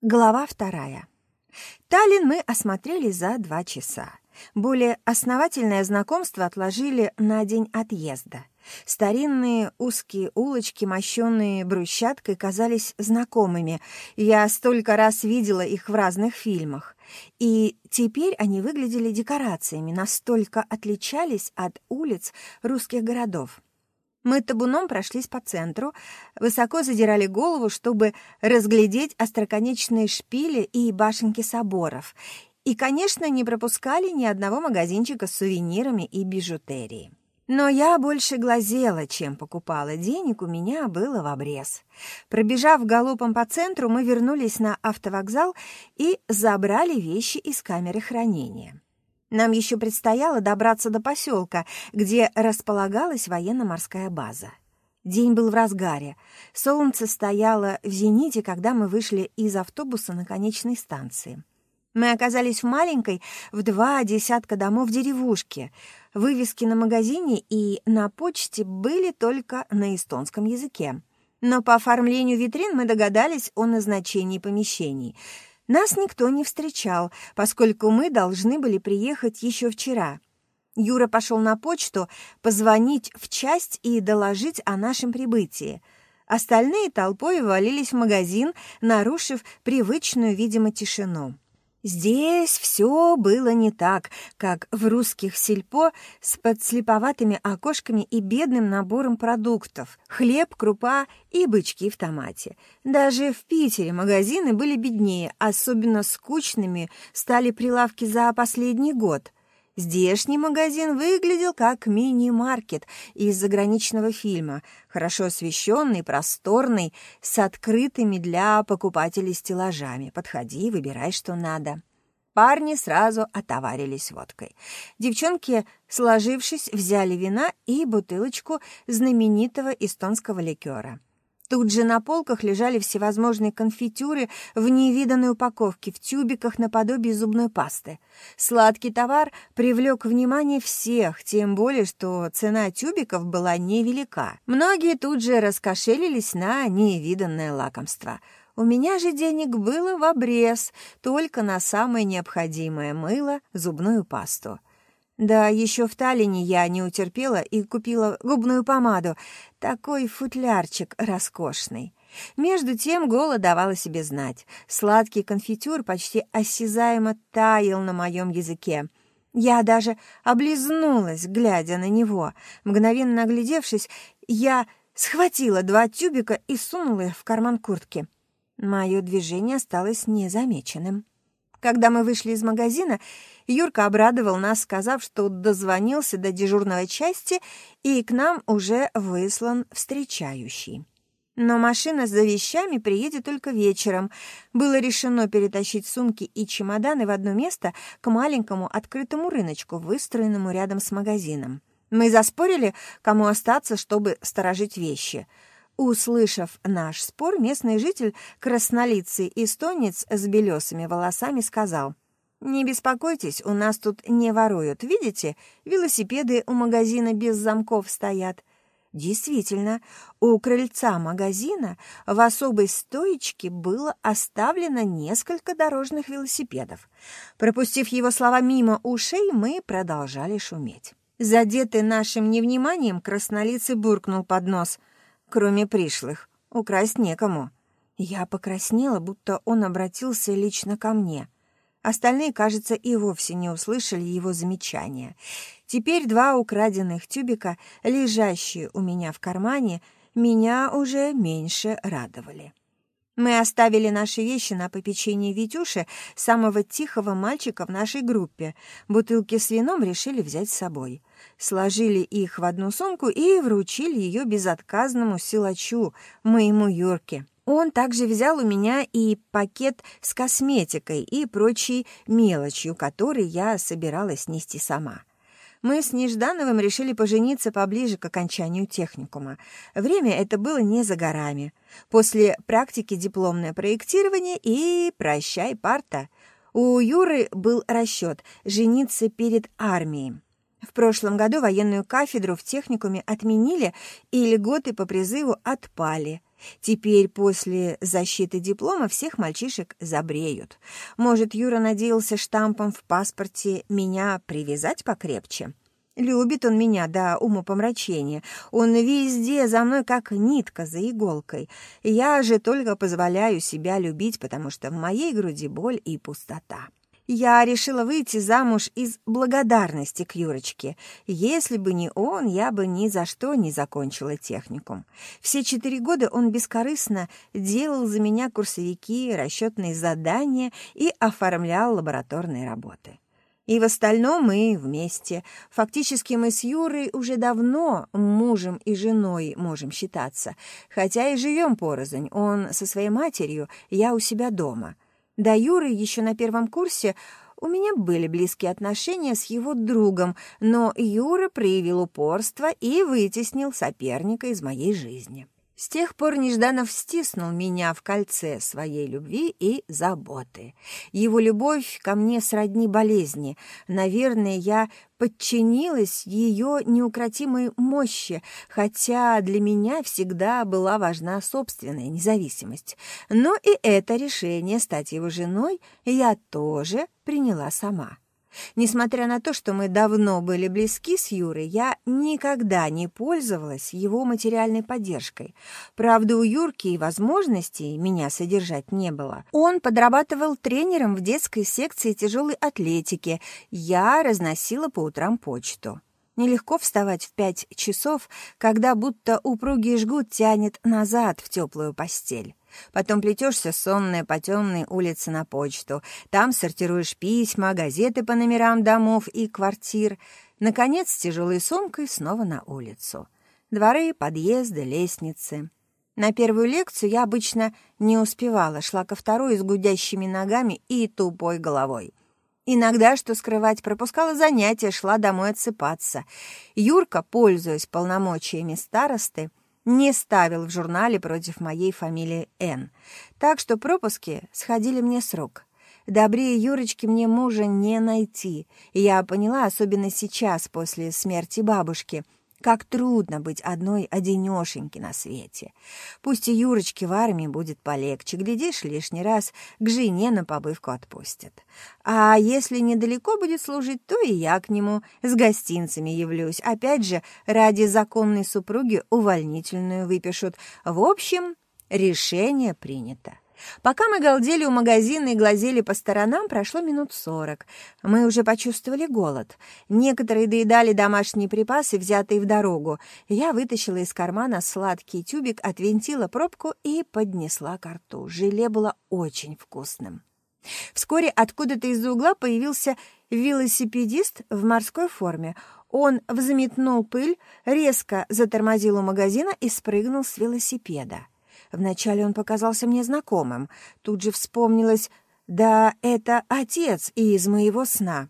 Глава вторая. Таллин мы осмотрели за два часа. Более основательное знакомство отложили на день отъезда. Старинные узкие улочки, мощенные брусчаткой, казались знакомыми. Я столько раз видела их в разных фильмах. И теперь они выглядели декорациями, настолько отличались от улиц русских городов. Мы табуном прошлись по центру, высоко задирали голову, чтобы разглядеть остроконечные шпили и башенки соборов. И, конечно, не пропускали ни одного магазинчика с сувенирами и бижутерией. Но я больше глазела, чем покупала. Денег у меня было в обрез. Пробежав галопом по центру, мы вернулись на автовокзал и забрали вещи из камеры хранения. Нам еще предстояло добраться до поселка, где располагалась военно-морская база. День был в разгаре. Солнце стояло в зените, когда мы вышли из автобуса на конечной станции. Мы оказались в маленькой, в два десятка домов деревушке. Вывески на магазине и на почте были только на эстонском языке. Но по оформлению витрин мы догадались о назначении помещений — нас никто не встречал, поскольку мы должны были приехать еще вчера. Юра пошел на почту позвонить в часть и доложить о нашем прибытии. Остальные толпой валились в магазин, нарушив привычную, видимо, тишину. Здесь все было не так, как в русских сельпо с подслеповатыми окошками и бедным набором продуктов — хлеб, крупа и бычки в томате. Даже в Питере магазины были беднее, особенно скучными стали прилавки за последний год — Здешний магазин выглядел как мини-маркет из заграничного фильма, хорошо освещенный, просторный, с открытыми для покупателей стеллажами. Подходи, выбирай, что надо. Парни сразу отоварились водкой. Девчонки, сложившись, взяли вина и бутылочку знаменитого эстонского ликера. Тут же на полках лежали всевозможные конфитюры в невиданной упаковке, в тюбиках наподобие зубной пасты. Сладкий товар привлек внимание всех, тем более, что цена тюбиков была невелика. Многие тут же раскошелились на невиданное лакомство. У меня же денег было в обрез, только на самое необходимое мыло, зубную пасту. Да, еще в Таллине я не утерпела и купила губную помаду. Такой футлярчик роскошный. Между тем голод давал о себе знать. Сладкий конфитюр почти осязаемо таял на моем языке. Я даже облизнулась, глядя на него. Мгновенно оглядевшись, я схватила два тюбика и сунула их в карман куртки. Мое движение осталось незамеченным. Когда мы вышли из магазина, Юрка обрадовал нас, сказав, что дозвонился до дежурной части, и к нам уже выслан встречающий. Но машина с вещами приедет только вечером. Было решено перетащить сумки и чемоданы в одно место к маленькому открытому рыночку, выстроенному рядом с магазином. Мы заспорили, кому остаться, чтобы сторожить вещи — Услышав наш спор, местный житель, краснолицый эстонец с белесыми волосами, сказал, «Не беспокойтесь, у нас тут не воруют. Видите, велосипеды у магазина без замков стоят». Действительно, у крыльца магазина в особой стоечке было оставлено несколько дорожных велосипедов. Пропустив его слова мимо ушей, мы продолжали шуметь. Задетый нашим невниманием, краснолицый буркнул под нос — кроме пришлых. Украсть некому. Я покраснела, будто он обратился лично ко мне. Остальные, кажется, и вовсе не услышали его замечания. Теперь два украденных тюбика, лежащие у меня в кармане, меня уже меньше радовали. Мы оставили наши вещи на попечении Витюши, самого тихого мальчика в нашей группе. Бутылки с вином решили взять с собой. Сложили их в одну сумку и вручили ее безотказному силачу, моему Юрке. Он также взял у меня и пакет с косметикой и прочей мелочью, который я собиралась нести сама мы с Неждановым решили пожениться поближе к окончанию техникума. Время это было не за горами. После практики дипломное проектирование и прощай парта. У Юры был расчет жениться перед армией. В прошлом году военную кафедру в техникуме отменили, и льготы по призыву отпали. Теперь после защиты диплома всех мальчишек забреют. Может, Юра надеялся штампом в паспорте меня привязать покрепче? Любит он меня до умопомрачения. Он везде за мной как нитка за иголкой. Я же только позволяю себя любить, потому что в моей груди боль и пустота. Я решила выйти замуж из благодарности к Юрочке. Если бы не он, я бы ни за что не закончила техникум. Все четыре года он бескорыстно делал за меня курсовики, расчетные задания и оформлял лабораторные работы. И в остальном мы вместе. Фактически мы с Юрой уже давно мужем и женой можем считаться. Хотя и живем порознь. Он со своей матерью, я у себя дома. До Юры еще на первом курсе у меня были близкие отношения с его другом, но Юра проявил упорство и вытеснил соперника из моей жизни. С тех пор Нежданов стиснул меня в кольце своей любви и заботы. Его любовь ко мне сродни болезни. Наверное, я подчинилась ее неукротимой мощи, хотя для меня всегда была важна собственная независимость. Но и это решение стать его женой я тоже приняла сама. Несмотря на то, что мы давно были близки с Юрой, я никогда не пользовалась его материальной поддержкой. Правда, у Юрки и возможностей меня содержать не было. Он подрабатывал тренером в детской секции тяжелой атлетики. Я разносила по утрам почту. Нелегко вставать в пять часов, когда будто упругий жгут тянет назад в теплую постель. Потом плетешься сонная по темной улице на почту. Там сортируешь письма, газеты по номерам домов и квартир. Наконец, с тяжелой сумкой снова на улицу. Дворы, подъезды, лестницы. На первую лекцию я обычно не успевала, шла ко второй с гудящими ногами и тупой головой. Иногда, что скрывать, пропускала занятия, шла домой отсыпаться. Юрка, пользуясь полномочиями старосты, не ставил в журнале против моей фамилии Н. Так что пропуски сходили мне с рук. Добрее Юрочки мне мужа не найти. Я поняла, особенно сейчас, после смерти бабушки — как трудно быть одной одинешеньки на свете. Пусть и Юрочке в армии будет полегче, глядишь, лишний раз к жене на побывку отпустят. А если недалеко будет служить, то и я к нему с гостинцами явлюсь. Опять же, ради законной супруги увольнительную выпишут. В общем, решение принято. Пока мы галдели у магазина и глазели по сторонам, прошло минут сорок. Мы уже почувствовали голод. Некоторые доедали домашние припасы, взятые в дорогу. Я вытащила из кармана сладкий тюбик, отвинтила пробку и поднесла к рту. Желе было очень вкусным. Вскоре откуда-то из-за угла появился велосипедист в морской форме. Он взметнул пыль, резко затормозил у магазина и спрыгнул с велосипеда. Вначале он показался мне знакомым. Тут же вспомнилось, да это отец из моего сна.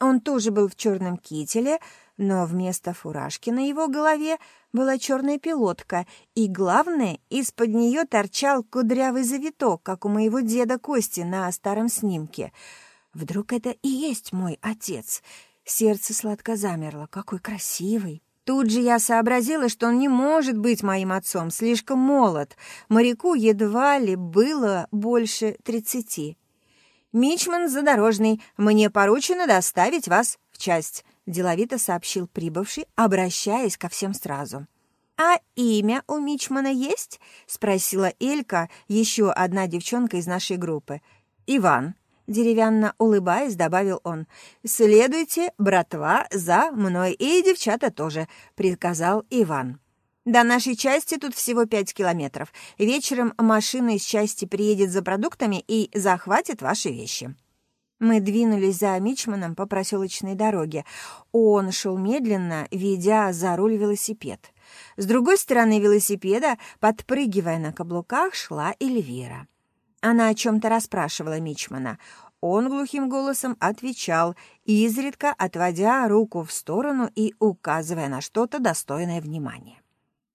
Он тоже был в черном кителе, но вместо фуражки на его голове была черная пилотка, и, главное, из-под нее торчал кудрявый завиток, как у моего деда Кости на старом снимке. Вдруг это и есть мой отец? Сердце сладко замерло. Какой красивый! Тут же я сообразила, что он не может быть моим отцом, слишком молод. Моряку едва ли было больше тридцати. «Мичман задорожный, мне поручено доставить вас в часть», — деловито сообщил прибывший, обращаясь ко всем сразу. «А имя у Мичмана есть?» — спросила Элька, еще одна девчонка из нашей группы. «Иван», Деревянно улыбаясь, добавил он. «Следуйте, братва, за мной, и девчата тоже», — приказал Иван. «До нашей части тут всего пять километров. Вечером машина из части приедет за продуктами и захватит ваши вещи». Мы двинулись за Мичманом по проселочной дороге. Он шел медленно, ведя за руль велосипед. С другой стороны велосипеда, подпрыгивая на каблуках, шла Эльвира. Она о чем-то расспрашивала Мичмана. Он глухим голосом отвечал, изредка отводя руку в сторону и указывая на что-то достойное внимания.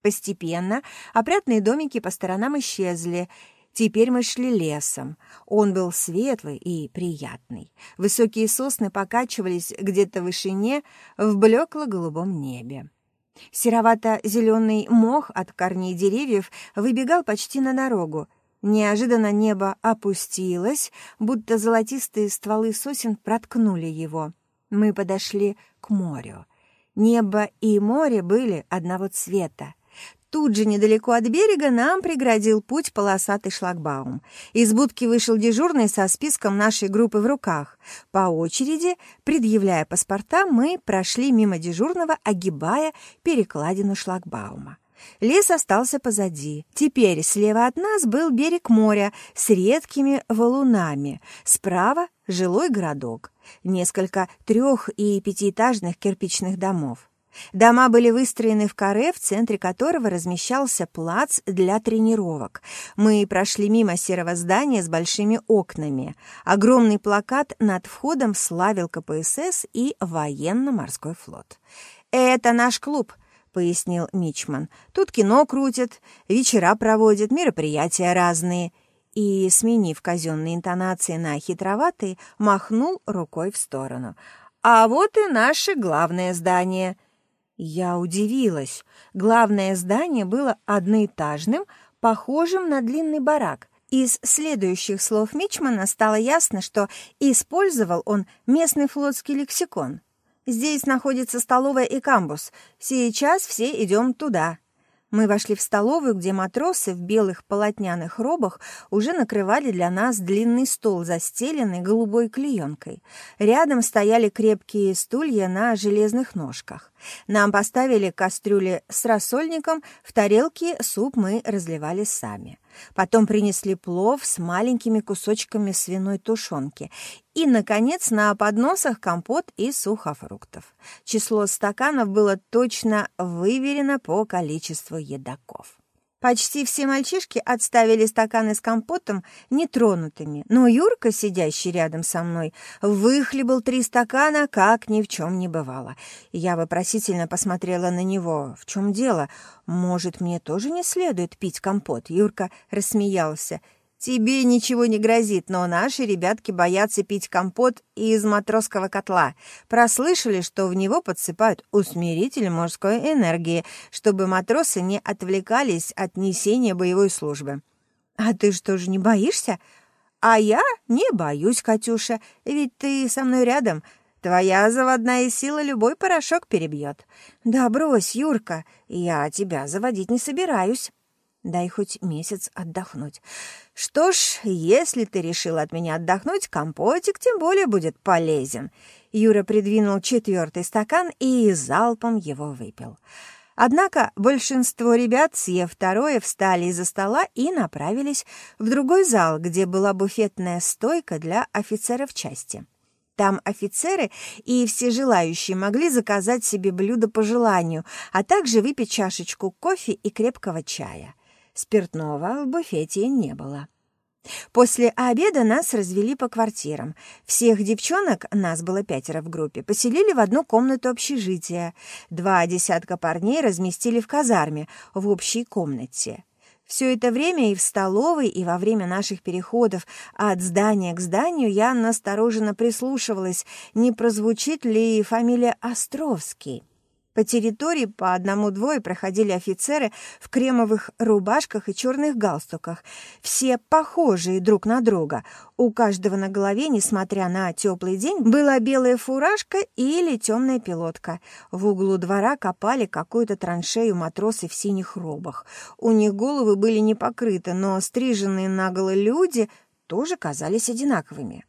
Постепенно опрятные домики по сторонам исчезли. Теперь мы шли лесом. Он был светлый и приятный. Высокие сосны покачивались где-то в вышине в блекло-голубом небе. Серовато-зеленый мох от корней деревьев выбегал почти на дорогу. Неожиданно небо опустилось, будто золотистые стволы сосен проткнули его. Мы подошли к морю. Небо и море были одного цвета. Тут же недалеко от берега нам преградил путь полосатый шлагбаум. Из будки вышел дежурный со списком нашей группы в руках. По очереди, предъявляя паспорта, мы прошли мимо дежурного, огибая перекладину шлагбаума. Лес остался позади. Теперь слева от нас был берег моря с редкими валунами. Справа — жилой городок. Несколько трех- и пятиэтажных кирпичных домов. Дома были выстроены в каре, в центре которого размещался плац для тренировок. Мы прошли мимо серого здания с большими окнами. Огромный плакат над входом славил КПСС и военно-морской флот. «Это наш клуб», — пояснил Мичман. «Тут кино крутят, вечера проводят, мероприятия разные». И, сменив казенные интонации на хитроватые, махнул рукой в сторону. «А вот и наше главное здание». Я удивилась. Главное здание было одноэтажным, похожим на длинный барак. Из следующих слов Мичмана стало ясно, что использовал он местный флотский лексикон. «Здесь находится столовая и камбус. Сейчас все идем туда». Мы вошли в столовую, где матросы в белых полотняных робах уже накрывали для нас длинный стол, застеленный голубой клеенкой. Рядом стояли крепкие стулья на железных ножках. Нам поставили кастрюли с рассольником, в тарелке суп мы разливали сами. Потом принесли плов с маленькими кусочками свиной тушенки. И, наконец, на подносах компот и сухофруктов. Число стаканов было точно выверено по количеству едоков. Почти все мальчишки отставили стаканы с компотом нетронутыми, но Юрка, сидящий рядом со мной, выхлебал три стакана, как ни в чем не бывало. Я вопросительно посмотрела на него. «В чем дело? Может, мне тоже не следует пить компот?» Юрка рассмеялся. Тебе ничего не грозит, но наши ребятки боятся пить компот из матросского котла. Прослышали, что в него подсыпают усмиритель морской энергии, чтобы матросы не отвлекались от несения боевой службы. А ты что же не боишься? А я не боюсь, Катюша, ведь ты со мной рядом. Твоя заводная сила любой порошок перебьет. Да брось, Юрка, я тебя заводить не собираюсь. Дай хоть месяц отдохнуть. Что ж, если ты решил от меня отдохнуть, компотик тем более будет полезен. Юра придвинул четвертый стакан и залпом его выпил. Однако большинство ребят, съев второе, встали из-за стола и направились в другой зал, где была буфетная стойка для офицеров части. Там офицеры и все желающие могли заказать себе блюдо по желанию, а также выпить чашечку кофе и крепкого чая. Спиртного в буфете не было. После обеда нас развели по квартирам. Всех девчонок, нас было пятеро в группе, поселили в одну комнату общежития. Два десятка парней разместили в казарме, в общей комнате. Все это время и в столовой, и во время наших переходов от здания к зданию я настороженно прислушивалась, не прозвучит ли фамилия Островский. По территории по одному-двое проходили офицеры в кремовых рубашках и черных галстуках, все похожие друг на друга. У каждого на голове, несмотря на теплый день, была белая фуражка или темная пилотка. В углу двора копали какую-то траншею матросы в синих робах. У них головы были не покрыты, но стриженные наголо люди тоже казались одинаковыми.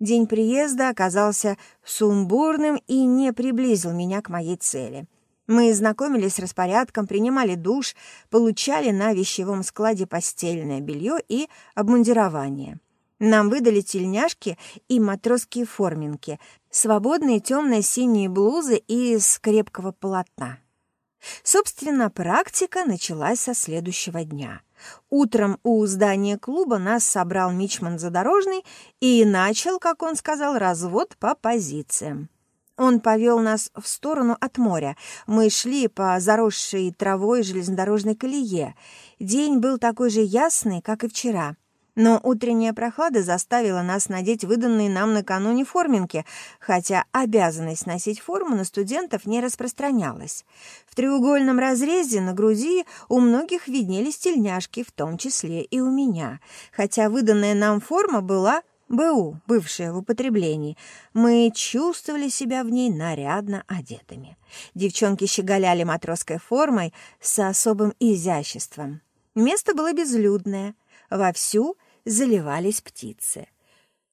День приезда оказался сумбурным и не приблизил меня к моей цели. Мы знакомились с распорядком, принимали душ, получали на вещевом складе постельное белье и обмундирование. Нам выдали тельняшки и матросские форминки, свободные темно-синие блузы из крепкого полотна. Собственно, практика началась со следующего дня — Утром у здания клуба нас собрал Мичман Задорожный и начал, как он сказал, развод по позициям. Он повел нас в сторону от моря. Мы шли по заросшей травой железнодорожной колее. День был такой же ясный, как и вчера. Но утренняя прохлада заставила нас надеть выданные нам накануне форминки, хотя обязанность носить форму на студентов не распространялась. В треугольном разрезе на груди у многих виднелись тельняшки, в том числе и у меня, хотя выданная нам форма была БУ, бывшая в употреблении, мы чувствовали себя в ней нарядно одетыми. Девчонки щеголяли матросской формой с особым изяществом. Место было безлюдное, вовсю заливались птицы.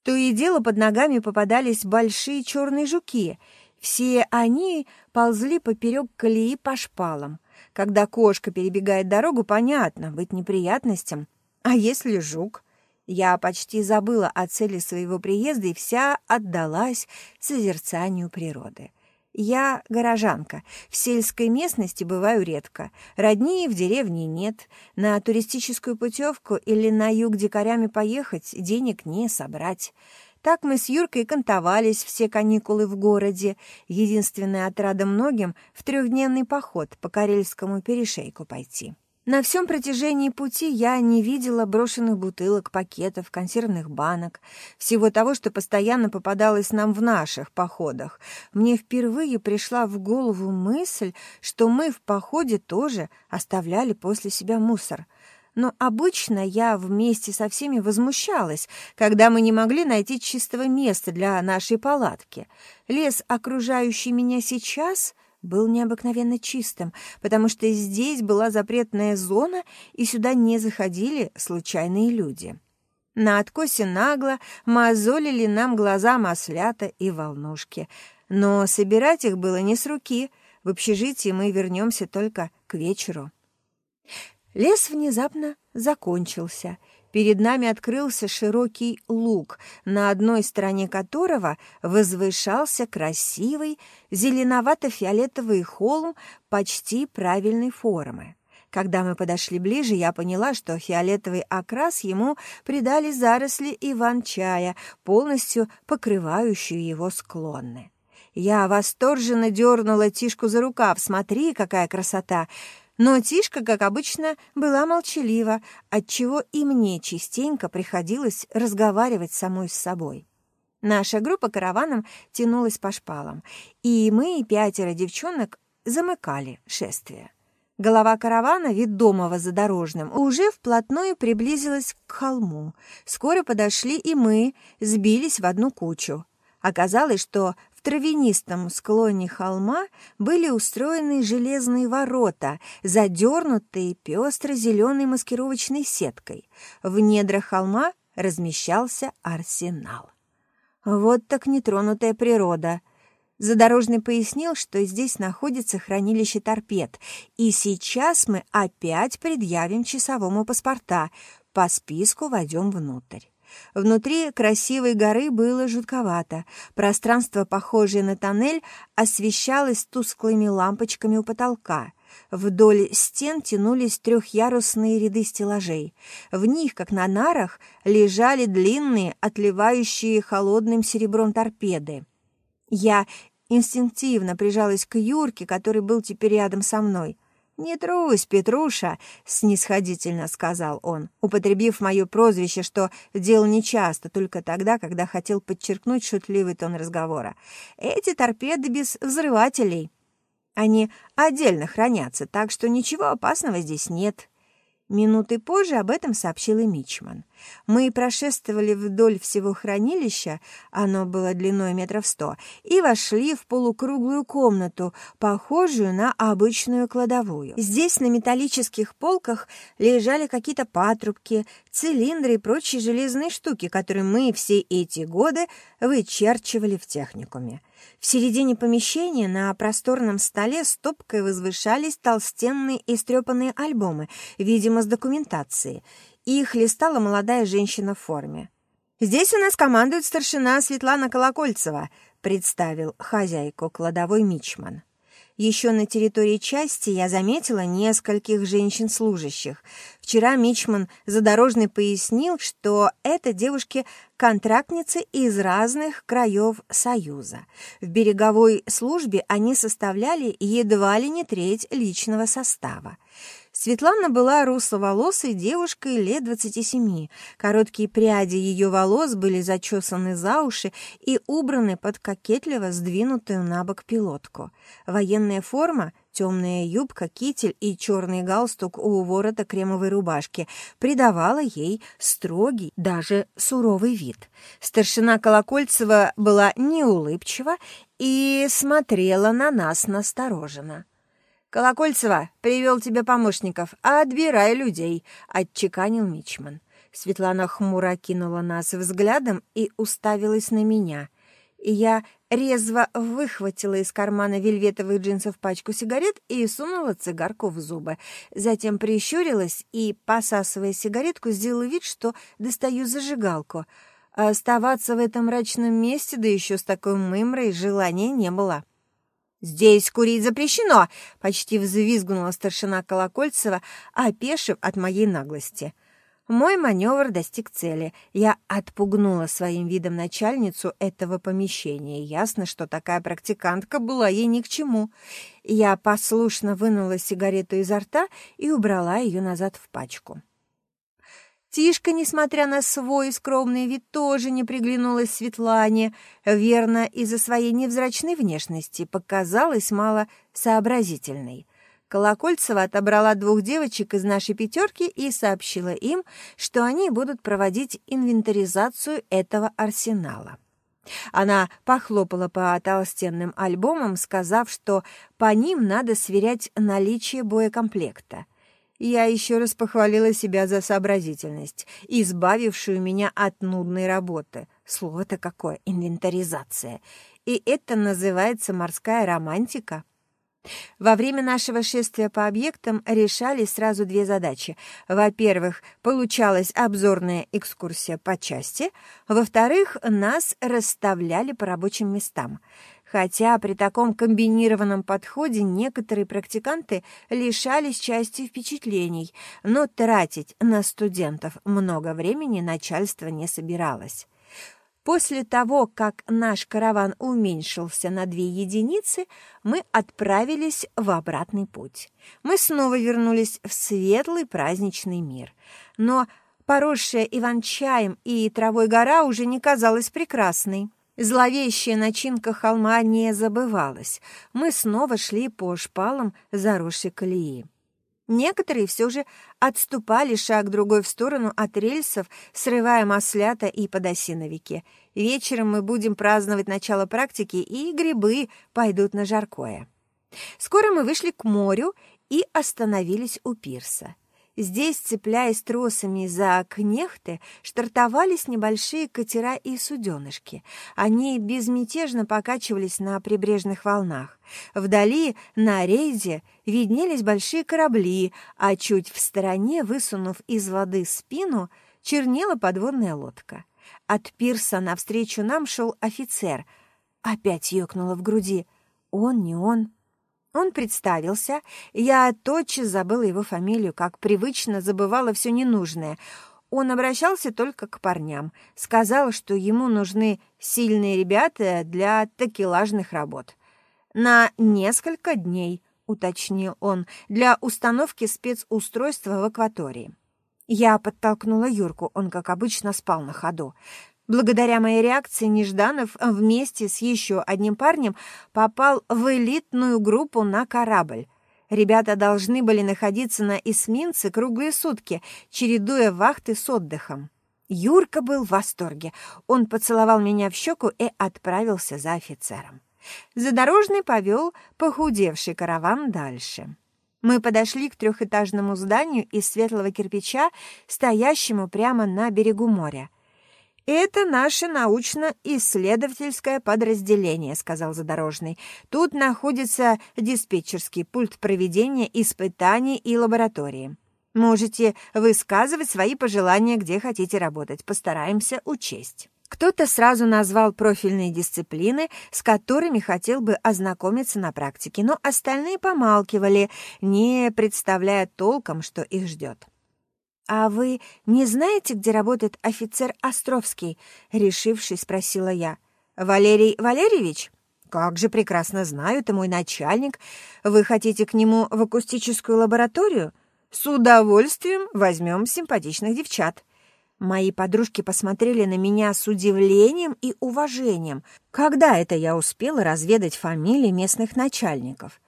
То и дело под ногами попадались большие черные жуки. Все они ползли поперек колеи по шпалам. Когда кошка перебегает дорогу, понятно, быть неприятностям. А если жук? Я почти забыла о цели своего приезда и вся отдалась созерцанию природы. Я горожанка, в сельской местности бываю редко, родни в деревне нет, на туристическую путевку или на юг дикарями поехать денег не собрать. Так мы с Юркой кантовались все каникулы в городе, единственная отрада многим в трехдневный поход по Карельскому перешейку пойти. На всем протяжении пути я не видела брошенных бутылок, пакетов, консервных банок, всего того, что постоянно попадалось нам в наших походах. Мне впервые пришла в голову мысль, что мы в походе тоже оставляли после себя мусор. Но обычно я вместе со всеми возмущалась, когда мы не могли найти чистого места для нашей палатки. Лес, окружающий меня сейчас — был необыкновенно чистым, потому что здесь была запретная зона, и сюда не заходили случайные люди. На откосе нагло мозолили нам глаза маслята и волнушки, но собирать их было не с руки. В общежитии мы вернемся только к вечеру. Лес внезапно закончился — Перед нами открылся широкий луг, на одной стороне которого возвышался красивый зеленовато-фиолетовый холм почти правильной формы. Когда мы подошли ближе, я поняла, что фиолетовый окрас ему придали заросли иван-чая, полностью покрывающие его склоны. Я восторженно дернула Тишку за рукав. «Смотри, какая красота!» Но Тишка, как обычно, была молчалива, отчего и мне частенько приходилось разговаривать самой с собой. Наша группа караваном тянулась по шпалам, и мы, пятеро девчонок, замыкали шествие. Голова каравана, ведомого задорожным, уже вплотную приблизилась к холму. Скоро подошли и мы, сбились в одну кучу. Оказалось, что травянистом склоне холма были устроены железные ворота, задернутые пестро-зеленой маскировочной сеткой. В недрах холма размещался арсенал. Вот так нетронутая природа. Задорожный пояснил, что здесь находится хранилище торпед, и сейчас мы опять предъявим часовому паспорта, по списку войдем внутрь. Внутри красивой горы было жутковато. Пространство, похожее на тоннель, освещалось тусклыми лампочками у потолка. Вдоль стен тянулись трехъярусные ряды стеллажей. В них, как на нарах, лежали длинные, отливающие холодным серебром торпеды. Я инстинктивно прижалась к Юрке, который был теперь рядом со мной — «Не трусь, Петруша», — снисходительно сказал он, употребив мое прозвище, что делал нечасто, только тогда, когда хотел подчеркнуть шутливый тон разговора. «Эти торпеды без взрывателей. Они отдельно хранятся, так что ничего опасного здесь нет». Минуты позже об этом сообщил и Мичман. Мы прошествовали вдоль всего хранилища, оно было длиной метров сто, и вошли в полукруглую комнату, похожую на обычную кладовую. Здесь на металлических полках лежали какие-то патрубки, цилиндры и прочие железные штуки, которые мы все эти годы вычерчивали в техникуме. В середине помещения на просторном столе стопкой возвышались толстенные истрепанные альбомы, видимо, с документацией. Их листала молодая женщина в форме. «Здесь у нас командует старшина Светлана Колокольцева», представил хозяйку кладовой Мичман. Еще на территории части я заметила нескольких женщин-служащих. Вчера Мичман задорожный пояснил, что это девушки-контрактницы из разных краев Союза. В береговой службе они составляли едва ли не треть личного состава. Светлана была русоволосой девушкой лет двадцати семи. Короткие пряди ее волос были зачесаны за уши и убраны под кокетливо сдвинутую на бок пилотку. Военная форма, темная юбка, китель и черный галстук у ворота кремовой рубашки придавала ей строгий, даже суровый вид. Старшина Колокольцева была неулыбчива и смотрела на нас настороженно. «Колокольцева привел тебе помощников, а отбирай людей», — отчеканил Мичман. Светлана хмуро кинула нас взглядом и уставилась на меня. И я резво выхватила из кармана вельветовых джинсов пачку сигарет и сунула цигарку в зубы. Затем прищурилась и, посасывая сигаретку, сделала вид, что достаю зажигалку. А оставаться в этом мрачном месте, да еще с такой мымрой, желания не было. «Здесь курить запрещено!» — почти взвизгнула старшина Колокольцева, опешив от моей наглости. Мой маневр достиг цели. Я отпугнула своим видом начальницу этого помещения. Ясно, что такая практикантка была ей ни к чему. Я послушно вынула сигарету изо рта и убрала ее назад в пачку. Тишка, несмотря на свой скромный вид, тоже не приглянулась Светлане. Верно, из-за своей невзрачной внешности показалась мало сообразительной. Колокольцева отобрала двух девочек из нашей пятерки и сообщила им, что они будут проводить инвентаризацию этого арсенала. Она похлопала по толстенным альбомам, сказав, что по ним надо сверять наличие боекомплекта. Я еще раз похвалила себя за сообразительность, избавившую меня от нудной работы. Слово-то какое — инвентаризация. И это называется морская романтика. Во время нашего шествия по объектам решались сразу две задачи. Во-первых, получалась обзорная экскурсия по части. Во-вторых, нас расставляли по рабочим местам — хотя при таком комбинированном подходе некоторые практиканты лишались части впечатлений, но тратить на студентов много времени начальство не собиралось. После того, как наш караван уменьшился на две единицы, мы отправились в обратный путь. Мы снова вернулись в светлый праздничный мир. Но поросшая иван-чаем и травой гора уже не казалась прекрасной. Зловещая начинка холма не забывалась. Мы снова шли по шпалам заросшей колеи. Некоторые все же отступали шаг другой в сторону от рельсов, срывая маслята и подосиновики. Вечером мы будем праздновать начало практики, и грибы пойдут на жаркое. Скоро мы вышли к морю и остановились у пирса. Здесь, цепляясь тросами за кнехты, штартовались небольшие катера и суденышки. Они безмятежно покачивались на прибрежных волнах. Вдали, на рейде, виднелись большие корабли, а чуть в стороне, высунув из воды спину, чернела подводная лодка. От пирса навстречу нам шел офицер. Опять ёкнуло в груди. Он, не он. Он представился, я тотчас забыла его фамилию, как привычно забывала все ненужное. Он обращался только к парням, сказал, что ему нужны сильные ребята для такелажных работ. «На несколько дней», — уточнил он, — «для установки спецустройства в акватории». Я подтолкнула Юрку, он, как обычно, спал на ходу. Благодаря моей реакции Нежданов вместе с еще одним парнем попал в элитную группу на корабль. Ребята должны были находиться на эсминце круглые сутки, чередуя вахты с отдыхом. Юрка был в восторге. Он поцеловал меня в щеку и отправился за офицером. Задорожный повел похудевший караван дальше. Мы подошли к трехэтажному зданию из светлого кирпича, стоящему прямо на берегу моря. «Это наше научно-исследовательское подразделение», — сказал Задорожный. «Тут находится диспетчерский пульт проведения испытаний и лаборатории. Можете высказывать свои пожелания, где хотите работать. Постараемся учесть». Кто-то сразу назвал профильные дисциплины, с которыми хотел бы ознакомиться на практике, но остальные помалкивали, не представляя толком, что их ждет. «А вы не знаете, где работает офицер Островский?» — решившись, спросила я. «Валерий Валерьевич?» «Как же прекрасно знаю, это мой начальник. Вы хотите к нему в акустическую лабораторию?» С удовольствием возьмем симпатичных девчат. Мои подружки посмотрели на меня с удивлением и уважением. Когда это я успела разведать фамилии местных начальников?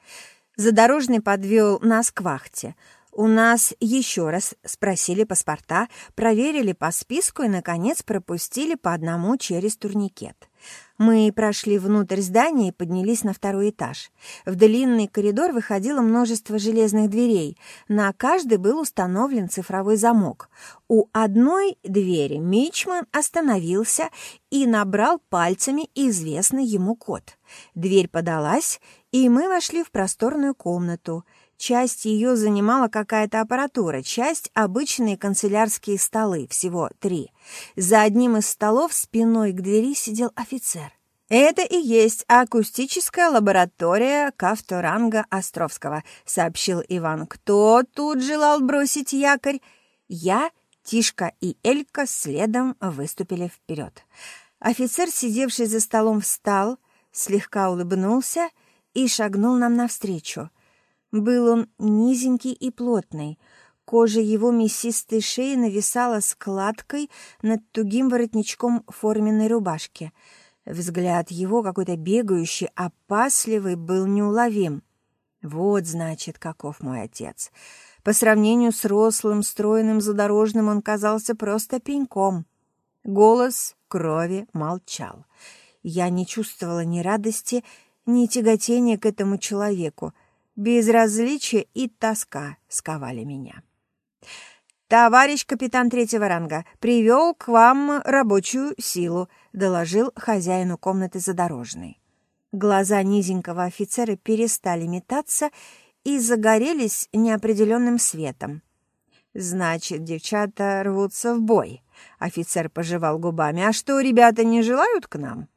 Задорожный подвел нас к вахте. У нас еще раз спросили паспорта, проверили по списку и, наконец, пропустили по одному через турникет. Мы прошли внутрь здания и поднялись на второй этаж. В длинный коридор выходило множество железных дверей. На каждой был установлен цифровой замок. У одной двери Мичман остановился и набрал пальцами известный ему код. Дверь подалась, и мы вошли в просторную комнату — Часть ее занимала какая-то аппаратура, часть — обычные канцелярские столы, всего три. За одним из столов спиной к двери сидел офицер. «Это и есть акустическая лаборатория Кавторанга Островского», — сообщил Иван. «Кто тут желал бросить якорь?» Я, Тишка и Элька следом выступили вперед. Офицер, сидевший за столом, встал, слегка улыбнулся и шагнул нам навстречу — был он низенький и плотный. Кожа его мясистой шеи нависала складкой над тугим воротничком форменной рубашки. Взгляд его, какой-то бегающий, опасливый, был неуловим. Вот, значит, каков мой отец. По сравнению с рослым, стройным, задорожным он казался просто пеньком. Голос крови молчал. Я не чувствовала ни радости, ни тяготения к этому человеку — Безразличие и тоска сковали меня. «Товарищ капитан третьего ранга привел к вам рабочую силу», — доложил хозяину комнаты задорожный. Глаза низенького офицера перестали метаться и загорелись неопределенным светом. «Значит, девчата рвутся в бой», — офицер пожевал губами. «А что, ребята не желают к нам?»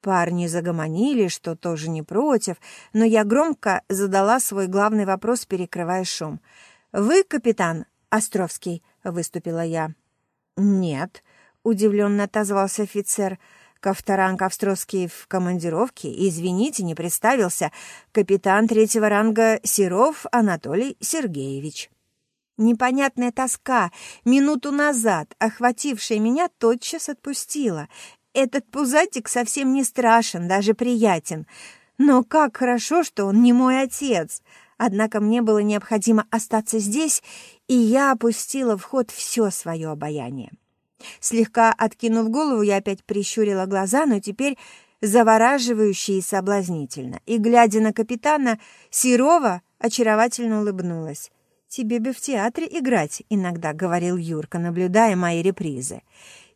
Парни загомонили, что тоже не против, но я громко задала свой главный вопрос, перекрывая шум. «Вы капитан Островский?» — выступила я. «Нет», — удивленно отозвался офицер. «Ковторанг Островский в командировке. Извините, не представился. Капитан третьего ранга Серов Анатолий Сергеевич». Непонятная тоска, минуту назад охватившая меня, тотчас отпустила. Этот пузатик совсем не страшен, даже приятен. Но как хорошо, что он не мой отец. Однако мне было необходимо остаться здесь, и я опустила в ход все свое обаяние. Слегка откинув голову, я опять прищурила глаза, но теперь завораживающе и соблазнительно. И, глядя на капитана, Серова очаровательно улыбнулась. «Тебе бы в театре играть иногда», — говорил Юрка, наблюдая мои репризы.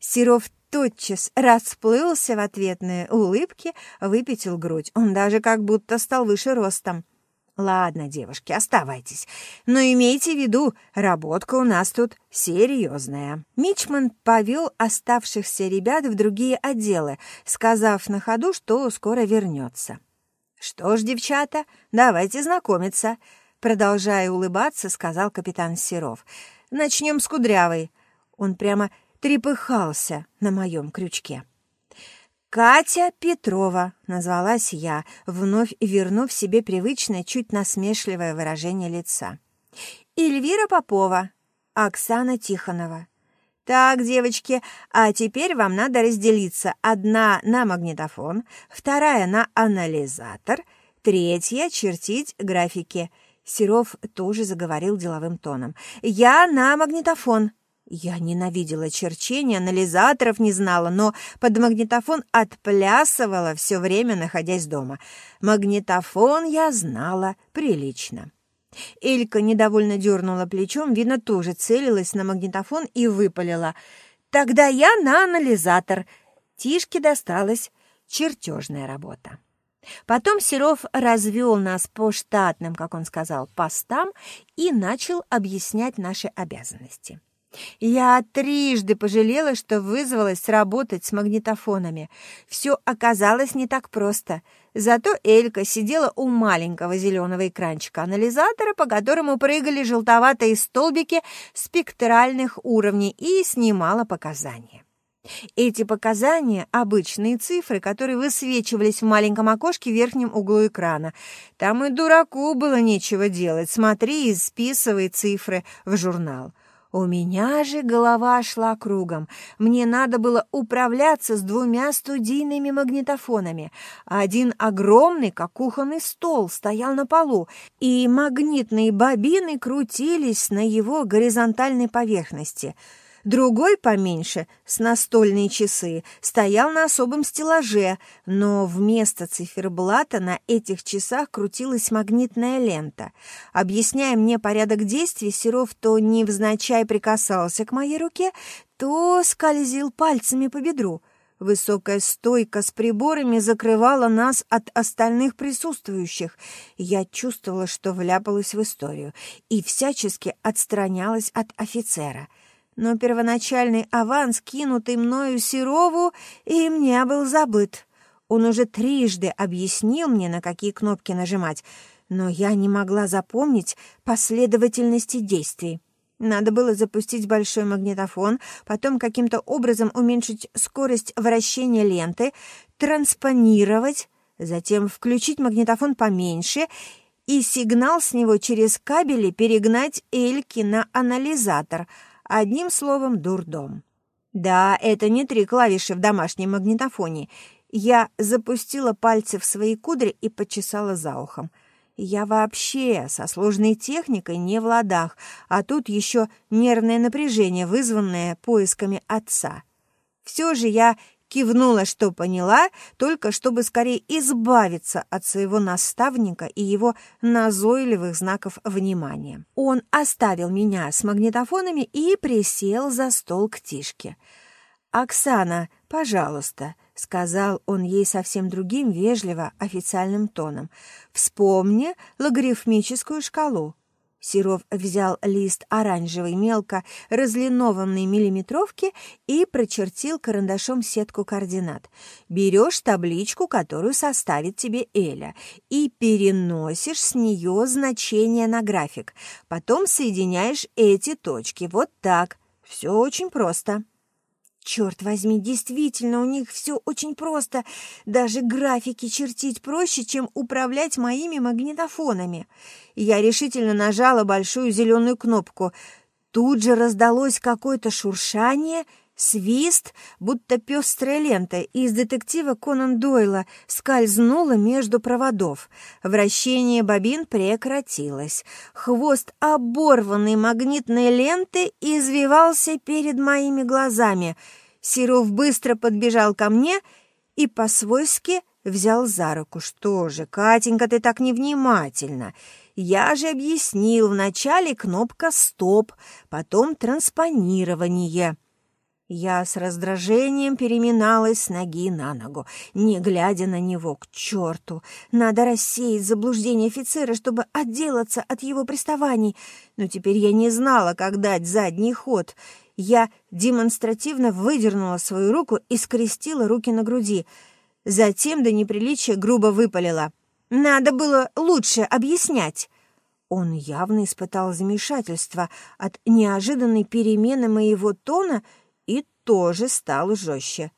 Серов тотчас расплылся в ответные улыбки, выпятил грудь. Он даже как будто стал выше ростом. «Ладно, девушки, оставайтесь. Но имейте в виду, работка у нас тут серьезная». Мичман повел оставшихся ребят в другие отделы, сказав на ходу, что скоро вернется. «Что ж, девчата, давайте знакомиться», — продолжая улыбаться, сказал капитан Серов. «Начнем с Кудрявой». Он прямо трепыхался на моем крючке. «Катя Петрова», — назвалась я, вновь вернув себе привычное, чуть насмешливое выражение лица. «Эльвира Попова, Оксана Тихонова». «Так, девочки, а теперь вам надо разделиться. Одна на магнитофон, вторая на анализатор, третья — чертить графики». Серов тоже заговорил деловым тоном. «Я на магнитофон», я ненавидела черчение, анализаторов не знала, но под магнитофон отплясывала все время, находясь дома. Магнитофон я знала прилично. Элька недовольно дернула плечом, видно, тоже целилась на магнитофон и выпалила. «Тогда я на анализатор». Тишке досталась чертежная работа. Потом Серов развел нас по штатным, как он сказал, постам и начал объяснять наши обязанности. Я трижды пожалела, что вызвалась сработать с магнитофонами. Все оказалось не так просто. Зато Элька сидела у маленького зеленого экранчика анализатора, по которому прыгали желтоватые столбики спектральных уровней и снимала показания. Эти показания — обычные цифры, которые высвечивались в маленьком окошке в верхнем углу экрана. Там и дураку было нечего делать. Смотри и списывай цифры в журнал. У меня же голова шла кругом. Мне надо было управляться с двумя студийными магнитофонами. Один огромный, как кухонный стол, стоял на полу, и магнитные бобины крутились на его горизонтальной поверхности — Другой поменьше, с настольные часы, стоял на особом стеллаже, но вместо циферблата на этих часах крутилась магнитная лента. Объясняя мне порядок действий, Серов то невзначай прикасался к моей руке, то скользил пальцами по бедру. Высокая стойка с приборами закрывала нас от остальных присутствующих. Я чувствовала, что вляпалась в историю и всячески отстранялась от офицера — но первоначальный аванс, кинутый мною Серову, им не был забыт. Он уже трижды объяснил мне, на какие кнопки нажимать, но я не могла запомнить последовательности действий. Надо было запустить большой магнитофон, потом каким-то образом уменьшить скорость вращения ленты, транспонировать, затем включить магнитофон поменьше и сигнал с него через кабели перегнать эльки на анализатор — Одним словом, дурдом. Да, это не три клавиши в домашнем магнитофоне. Я запустила пальцы в свои кудри и почесала за ухом. Я вообще со сложной техникой не в ладах, а тут еще нервное напряжение, вызванное поисками отца. Все же я кивнула, что поняла, только чтобы скорее избавиться от своего наставника и его назойливых знаков внимания. Он оставил меня с магнитофонами и присел за стол к Тишке. «Оксана, пожалуйста», — сказал он ей совсем другим, вежливо, официальным тоном, «вспомни логарифмическую шкалу. Серов взял лист оранжевой мелко разлинованной миллиметровки и прочертил карандашом сетку координат. Берешь табличку, которую составит тебе Эля, и переносишь с нее значение на график. Потом соединяешь эти точки. Вот так. Все очень просто. Черт возьми, действительно, у них все очень просто. Даже графики чертить проще, чем управлять моими магнитофонами. Я решительно нажала большую зеленую кнопку. Тут же раздалось какое-то шуршание, свист, будто пестрая лента из детектива Конан Дойла скользнула между проводов. Вращение бобин прекратилось. Хвост оборванной магнитной ленты извивался перед моими глазами — Серов быстро подбежал ко мне и по-свойски взял за руку. «Что же, Катенька, ты так невнимательна. Я же объяснил, вначале кнопка «Стоп», потом «Транспонирование». Я с раздражением переминалась с ноги на ногу, не глядя на него, к черту. Надо рассеять заблуждение офицера, чтобы отделаться от его приставаний. Но теперь я не знала, как дать задний ход — я демонстративно выдернула свою руку и скрестила руки на груди. Затем до неприличия грубо выпалила. «Надо было лучше объяснять». Он явно испытал замешательство от неожиданной перемены моего тона тоже стал жестче.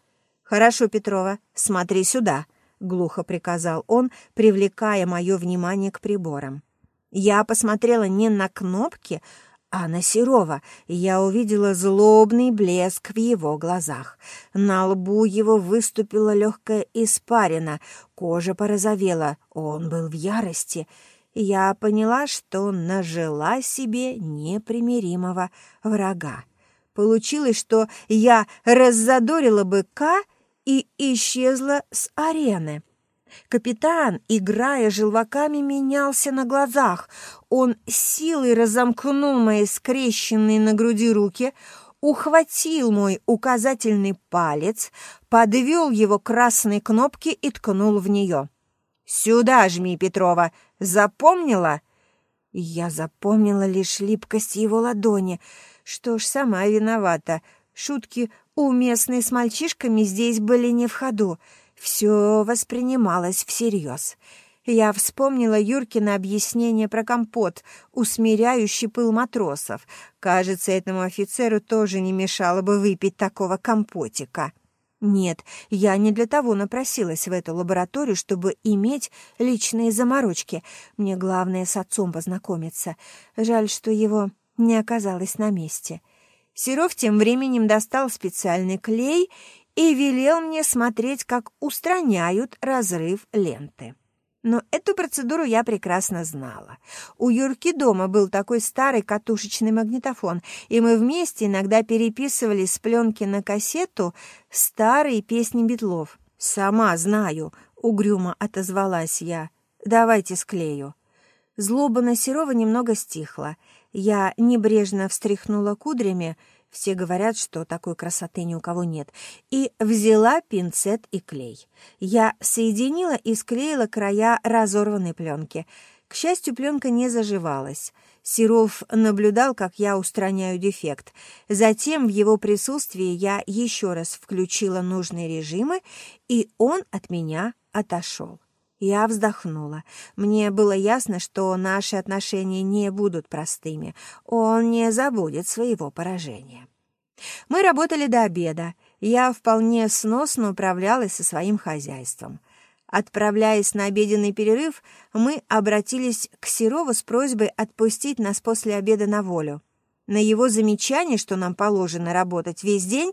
«Хорошо, Петрова, смотри сюда», — глухо приказал он, привлекая мое внимание к приборам. Я посмотрела не на кнопки, Анна Серова, я увидела злобный блеск в его глазах. На лбу его выступила легкая испарина, кожа порозовела, он был в ярости. Я поняла, что нажила себе непримиримого врага. Получилось, что я раззадорила быка и исчезла с арены. Капитан, играя желваками, менялся на глазах. Он силой разомкнул мои скрещенные на груди руки, ухватил мой указательный палец, подвел его к красной кнопке и ткнул в нее. «Сюда жми, Петрова! Запомнила?» Я запомнила лишь липкость его ладони. Что ж, сама виновата. Шутки уместные с мальчишками здесь были не в ходу. Все воспринималось всерьез. Я вспомнила Юркино объяснение про компот, усмиряющий пыл матросов. Кажется, этому офицеру тоже не мешало бы выпить такого компотика. Нет, я не для того напросилась в эту лабораторию, чтобы иметь личные заморочки. Мне главное с отцом познакомиться. Жаль, что его не оказалось на месте. Серов тем временем достал специальный клей и велел мне смотреть, как устраняют разрыв ленты. Но эту процедуру я прекрасно знала. У Юрки дома был такой старый катушечный магнитофон, и мы вместе иногда переписывали с пленки на кассету старые песни Бетлов. «Сама знаю», — угрюмо отозвалась я. «Давайте склею». Злоба на Серова немного стихла. Я небрежно встряхнула кудрями — все говорят, что такой красоты ни у кого нет. И взяла пинцет и клей. Я соединила и склеила края разорванной пленки. К счастью, пленка не заживалась. Серов наблюдал, как я устраняю дефект. Затем в его присутствии я еще раз включила нужные режимы, и он от меня отошел. Я вздохнула. Мне было ясно, что наши отношения не будут простыми. Он не забудет своего поражения. Мы работали до обеда. Я вполне сносно управлялась со своим хозяйством. Отправляясь на обеденный перерыв, мы обратились к Серову с просьбой отпустить нас после обеда на волю. На его замечание, что нам положено работать весь день,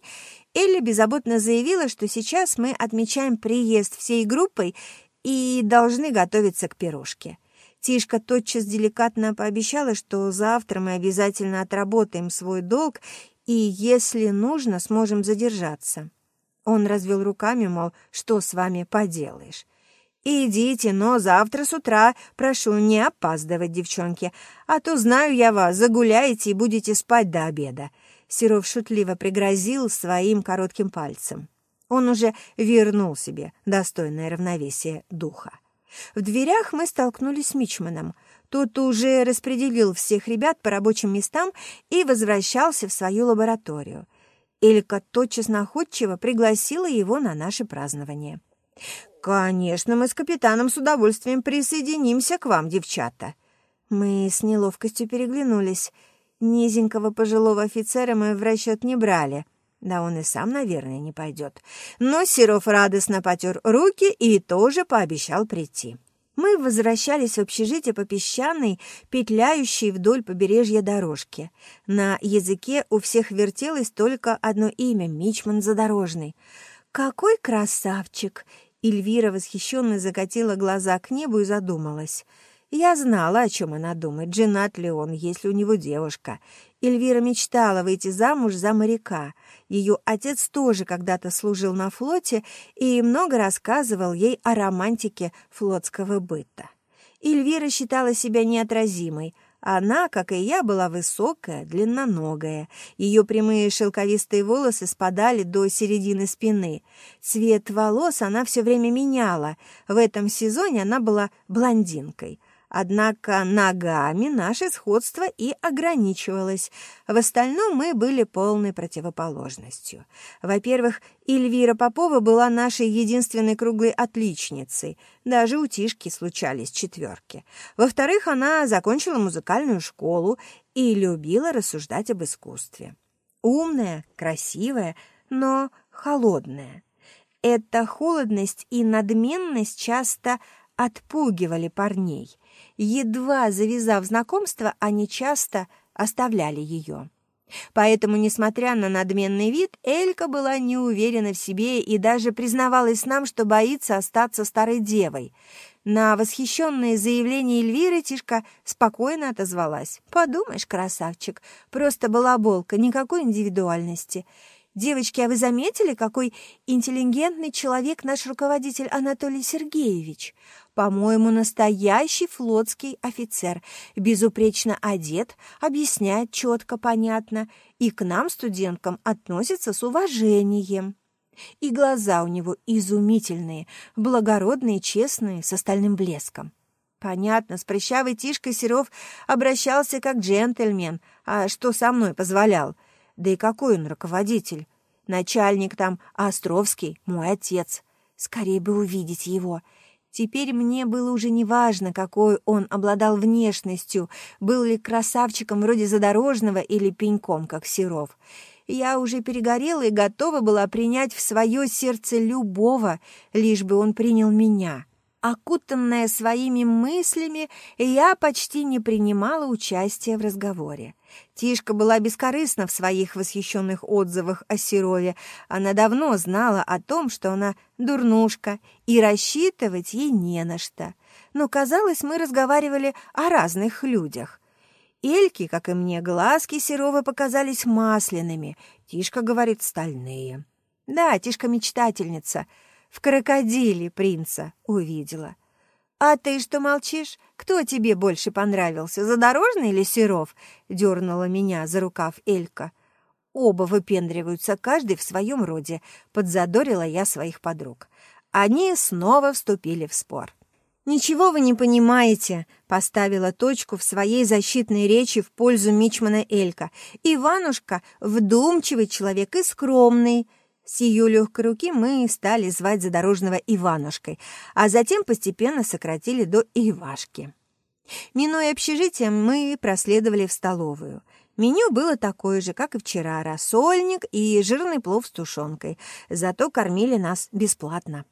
Элли беззаботно заявила, что сейчас мы отмечаем приезд всей группой и должны готовиться к пирожке. Тишка тотчас деликатно пообещала, что завтра мы обязательно отработаем свой долг и, если нужно, сможем задержаться. Он развел руками, мол, что с вами поделаешь. «Идите, но завтра с утра прошу не опаздывать, девчонки, а то, знаю я вас, загуляете и будете спать до обеда». Серов шутливо пригрозил своим коротким пальцем. Он уже вернул себе достойное равновесие духа. В дверях мы столкнулись с Мичманом. Тот уже распределил всех ребят по рабочим местам и возвращался в свою лабораторию. Элька тотчас находчиво пригласила его на наше празднование. «Конечно, мы с капитаном с удовольствием присоединимся к вам, девчата». Мы с неловкостью переглянулись. Низенького пожилого офицера мы в расчет не брали — да он и сам, наверное, не пойдет. Но Серов радостно потер руки и тоже пообещал прийти. Мы возвращались в общежитие по песчаной, петляющей вдоль побережья дорожке. На языке у всех вертелось только одно имя — Мичман Задорожный. «Какой красавчик!» Эльвира восхищенно закатила глаза к небу и задумалась. Я знала, о чем она думает, женат ли он, есть ли у него девушка. Эльвира мечтала выйти замуж за моряка. Ее отец тоже когда-то служил на флоте и много рассказывал ей о романтике флотского быта. Эльвира считала себя неотразимой. Она, как и я, была высокая, длинноногая. Ее прямые шелковистые волосы спадали до середины спины. Цвет волос она все время меняла. В этом сезоне она была блондинкой — Однако ногами наше сходство и ограничивалось. В остальном мы были полной противоположностью. Во-первых, Эльвира Попова была нашей единственной круглой отличницей. Даже у Тишки случались четверки. Во-вторых, она закончила музыкальную школу и любила рассуждать об искусстве. Умная, красивая, но холодная. Эта холодность и надменность часто отпугивали парней. Едва завязав знакомство, они часто оставляли ее. Поэтому, несмотря на надменный вид, Элька была не уверена в себе и даже признавалась нам, что боится остаться старой девой. На восхищенное заявление Эльвиры Тишка спокойно отозвалась. «Подумаешь, красавчик, просто балаболка, никакой индивидуальности. Девочки, а вы заметили, какой интеллигентный человек наш руководитель Анатолий Сергеевич? По-моему, настоящий флотский офицер, безупречно одет, объясняет четко, понятно, и к нам, студенткам, относится с уважением. И глаза у него изумительные, благородные, честные, с остальным блеском. Понятно, с прыщавой Тишкой Серов обращался как джентльмен, а что со мной позволял? Да и какой он руководитель? Начальник там Островский, мой отец. Скорее бы увидеть его — Теперь мне было уже неважно, какой он обладал внешностью, был ли красавчиком вроде Задорожного или пеньком, как Серов. Я уже перегорела и готова была принять в свое сердце любого, лишь бы он принял меня. Окутанная своими мыслями, я почти не принимала участия в разговоре. Тишка была бескорыстна в своих восхищенных отзывах о Серове. Она давно знала о том, что она дурнушка, и рассчитывать ей не на что. Но, казалось, мы разговаривали о разных людях. Эльки, как и мне, глазки Серовы показались масляными. Тишка говорит, стальные. Да, Тишка мечтательница — в крокодиле принца увидела. «А ты что молчишь? Кто тебе больше понравился, Задорожный или Серов?» — дернула меня за рукав Элька. «Оба выпендриваются, каждый в своем роде», — подзадорила я своих подруг. Они снова вступили в спор. «Ничего вы не понимаете», — поставила точку в своей защитной речи в пользу Мичмана Элька. «Иванушка — вдумчивый человек и скромный». С ее легкой руки мы стали звать задорожного Иванушкой, а затем постепенно сократили до Ивашки. Минуя общежитие, мы проследовали в столовую. Меню было такое же, как и вчера, рассольник и жирный плов с тушенкой, зато кормили нас бесплатно.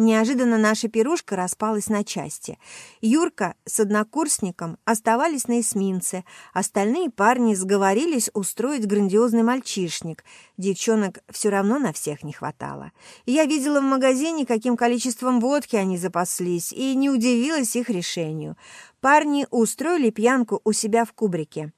Неожиданно наша пирушка распалась на части. Юрка с однокурсником оставались на эсминце. Остальные парни сговорились устроить грандиозный мальчишник. Девчонок все равно на всех не хватало. Я видела в магазине, каким количеством водки они запаслись, и не удивилась их решению. Парни устроили пьянку у себя в кубрике.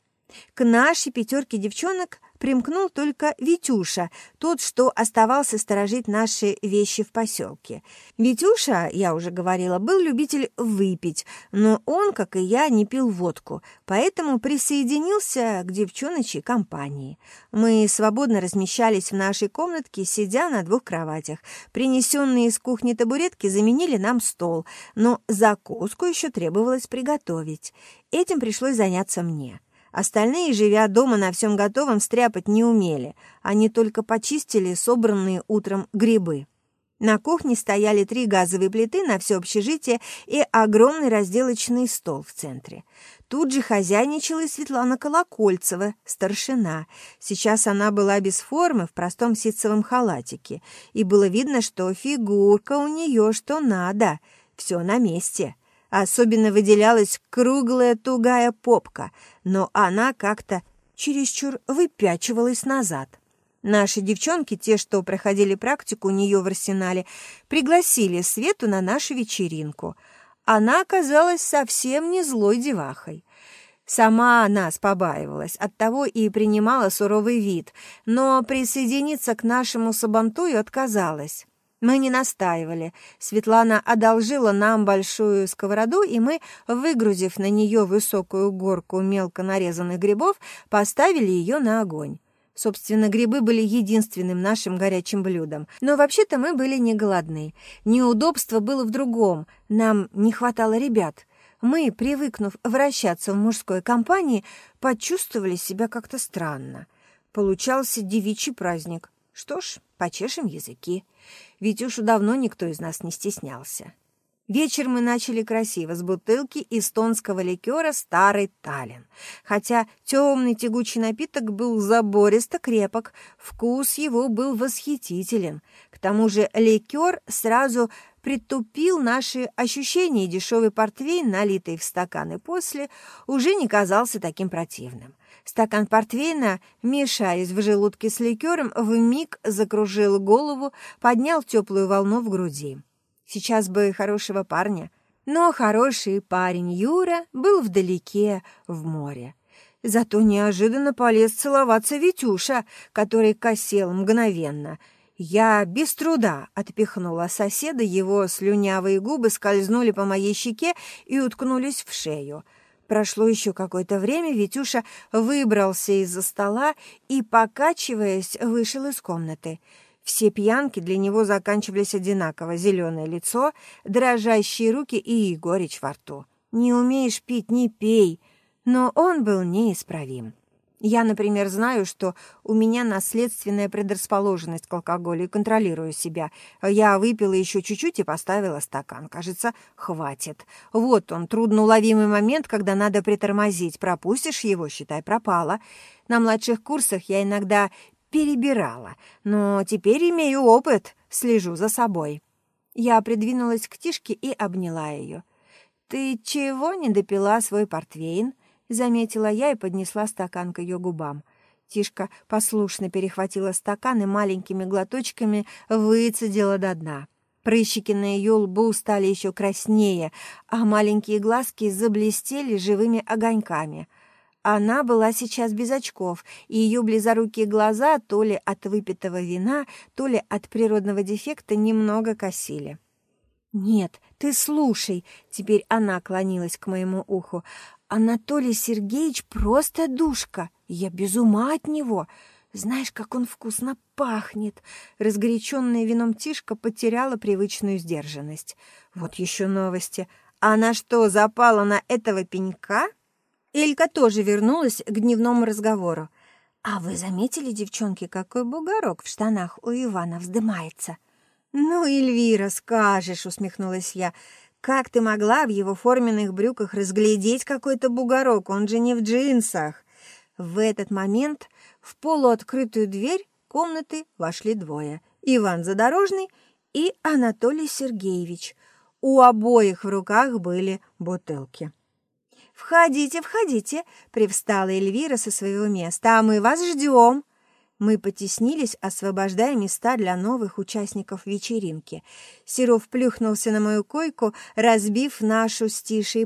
К нашей пятерке девчонок примкнул только Витюша, тот, что оставался сторожить наши вещи в поселке. Витюша, я уже говорила, был любитель выпить, но он, как и я, не пил водку, поэтому присоединился к девчоночей компании. Мы свободно размещались в нашей комнатке, сидя на двух кроватях. Принесенные из кухни табуретки заменили нам стол, но закуску еще требовалось приготовить. Этим пришлось заняться мне. Остальные, живя дома на всем готовом, стряпать не умели. Они только почистили собранные утром грибы. На кухне стояли три газовые плиты на все общежитие и огромный разделочный стол в центре. Тут же хозяйничала и Светлана Колокольцева, старшина. Сейчас она была без формы, в простом ситцевом халатике, и было видно, что фигурка у нее что надо, все на месте. Особенно выделялась круглая тугая попка, но она как-то чересчур выпячивалась назад. Наши девчонки, те, что проходили практику у нее в арсенале, пригласили Свету на нашу вечеринку. Она оказалась совсем не злой девахой. Сама нас побаивалась, оттого и принимала суровый вид, но присоединиться к нашему сабантую отказалась. Мы не настаивали. Светлана одолжила нам большую сковороду, и мы, выгрузив на нее высокую горку мелко нарезанных грибов, поставили ее на огонь. Собственно, грибы были единственным нашим горячим блюдом. Но вообще-то мы были не голодны. Неудобство было в другом. Нам не хватало ребят. Мы, привыкнув вращаться в мужской компании, почувствовали себя как-то странно. Получался девичий праздник. Что ж, почешем языки. Витюшу давно никто из нас не стеснялся. Вечер мы начали красиво, с бутылки эстонского ликера «Старый Таллин». Хотя темный тягучий напиток был забористо крепок, вкус его был восхитителен. К тому же ликер сразу притупил наши ощущения, и дешевый портвейн, налитый в стаканы после, уже не казался таким противным. Стакан портвейна, мешаясь в желудке с ликером, вмиг закружил голову, поднял теплую волну в груди. Сейчас бы хорошего парня. Но хороший парень Юра был вдалеке, в море. Зато неожиданно полез целоваться Витюша, который косел мгновенно. Я без труда отпихнула соседа, его слюнявые губы скользнули по моей щеке и уткнулись в шею — Прошло еще какое-то время, Витюша выбрался из-за стола и, покачиваясь, вышел из комнаты. Все пьянки для него заканчивались одинаково. Зеленое лицо, дрожащие руки и горечь во рту. «Не умеешь пить, не пей!» Но он был неисправим. Я, например, знаю, что у меня наследственная предрасположенность к алкоголю и контролирую себя. Я выпила еще чуть-чуть и поставила стакан. Кажется, хватит. Вот он, трудноуловимый момент, когда надо притормозить. Пропустишь его, считай, пропало. На младших курсах я иногда перебирала, но теперь имею опыт, слежу за собой. Я придвинулась к Тишке и обняла ее. «Ты чего не допила свой портвейн?» Заметила я и поднесла стакан к ее губам. Тишка послушно перехватила стакан и маленькими глоточками выцедила до дна. Прыщики на ее лбу стали еще краснее, а маленькие глазки заблестели живыми огоньками. Она была сейчас без очков, и ее близорукие глаза то ли от выпитого вина, то ли от природного дефекта немного косили. «Нет, ты слушай!» — теперь она клонилась к моему уху. Анатолий Сергеевич просто душка. Я без ума от него. Знаешь, как он вкусно пахнет. Разгоряченная вином Тишка потеряла привычную сдержанность. Вот еще новости. Она что, запала на этого пенька? Элька тоже вернулась к дневному разговору. «А вы заметили, девчонки, какой бугорок в штанах у Ивана вздымается?» «Ну, Эльвира, скажешь», — усмехнулась я. Как ты могла в его форменных брюках разглядеть какой-то бугорок? Он же не в джинсах. В этот момент в полуоткрытую дверь комнаты вошли двое. Иван Задорожный и Анатолий Сергеевич. У обоих в руках были бутылки. «Входите, входите!» — привстала Эльвира со своего места. «А мы вас ждем!» Мы потеснились, освобождая места для новых участников вечеринки. Серов плюхнулся на мою койку, разбив нашу с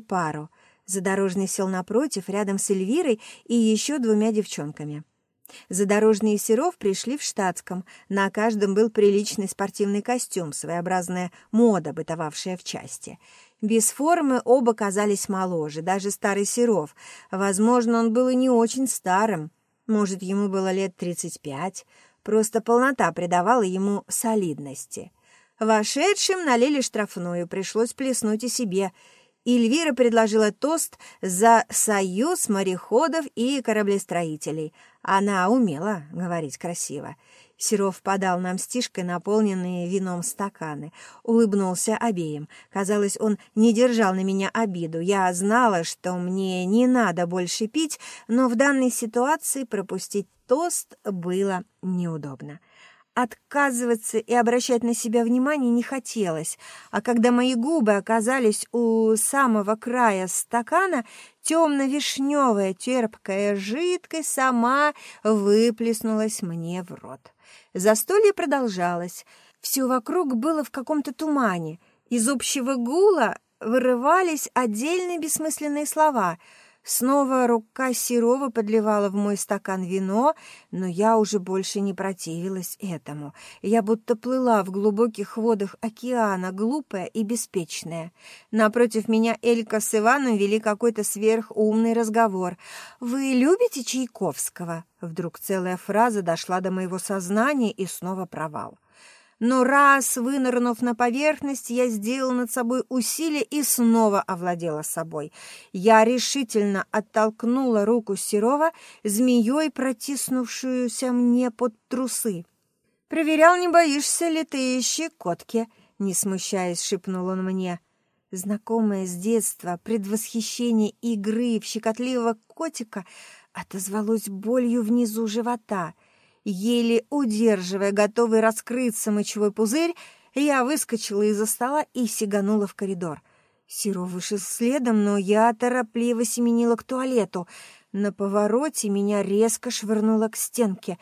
пару. Задорожный сел напротив, рядом с Эльвирой и еще двумя девчонками. Задорожный и Серов пришли в штатском. На каждом был приличный спортивный костюм, своеобразная мода, бытовавшая в части. Без формы оба казались моложе, даже старый Серов. Возможно, он был и не очень старым. Может, ему было лет тридцать пять, просто полнота придавала ему солидности. Вошедшим налили штрафную, пришлось плеснуть и себе. Эльвира предложила тост за союз мореходов и кораблестроителей. Она умела говорить красиво. Серов подал нам стишкой наполненные вином стаканы. Улыбнулся обеим. Казалось, он не держал на меня обиду. Я знала, что мне не надо больше пить, но в данной ситуации пропустить тост было неудобно. Отказываться и обращать на себя внимание не хотелось, а когда мои губы оказались у самого края стакана, темно-вишневая терпкая жидкость сама выплеснулась мне в рот. Застолье продолжалось. Все вокруг было в каком-то тумане. Из общего гула вырывались отдельные бессмысленные слова. Снова рука Серова подливала в мой стакан вино, но я уже больше не противилась этому. Я будто плыла в глубоких водах океана, глупая и беспечная. Напротив меня Элька с Иваном вели какой-то сверхумный разговор. «Вы любите Чайковского?» Вдруг целая фраза дошла до моего сознания и снова провал. Но раз, вынырнув на поверхность, я сделал над собой усилие и снова овладела собой. Я решительно оттолкнула руку Серова, змеей протиснувшуюся мне под трусы. «Проверял, не боишься ли ты щекотки?» — не смущаясь, шепнул он мне. Знакомое с детства предвосхищение игры в щекотливого котика — отозвалось болью внизу живота. Еле удерживая готовый раскрыться мочевой пузырь, я выскочила из-за стола и сиганула в коридор. Сиро вышел следом, но я торопливо семенила к туалету. На повороте меня резко швырнуло к стенке.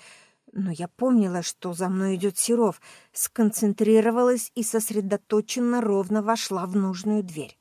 Но я помнила, что за мной идет Серов, сконцентрировалась и сосредоточенно ровно вошла в нужную дверь.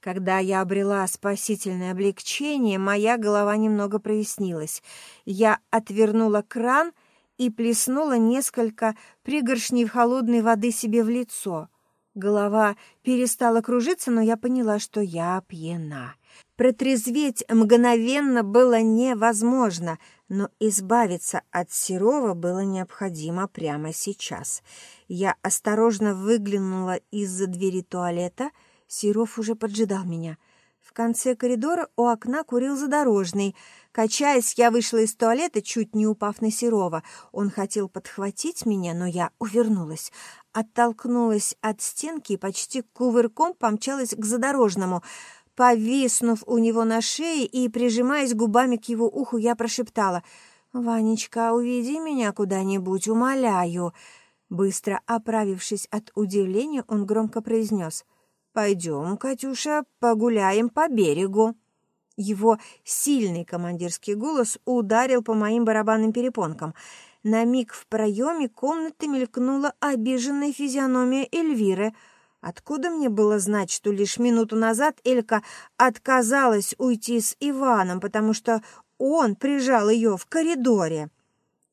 Когда я обрела спасительное облегчение, моя голова немного прояснилась. Я отвернула кран и плеснула несколько пригоршней холодной воды себе в лицо. Голова перестала кружиться, но я поняла, что я пьяна. Протрезветь мгновенно было невозможно, но избавиться от Серова было необходимо прямо сейчас. Я осторожно выглянула из-за двери туалета — Серов уже поджидал меня. В конце коридора у окна курил задорожный. Качаясь, я вышла из туалета, чуть не упав на Серова. Он хотел подхватить меня, но я увернулась. Оттолкнулась от стенки и почти кувырком помчалась к задорожному. Повиснув у него на шее и прижимаясь губами к его уху, я прошептала «Ванечка, уведи меня куда-нибудь, умоляю». Быстро оправившись от удивления, он громко произнес «Пойдем, Катюша, погуляем по берегу». Его сильный командирский голос ударил по моим барабанным перепонкам. На миг в проеме комнаты мелькнула обиженная физиономия Эльвиры. Откуда мне было знать, что лишь минуту назад Элька отказалась уйти с Иваном, потому что он прижал ее в коридоре?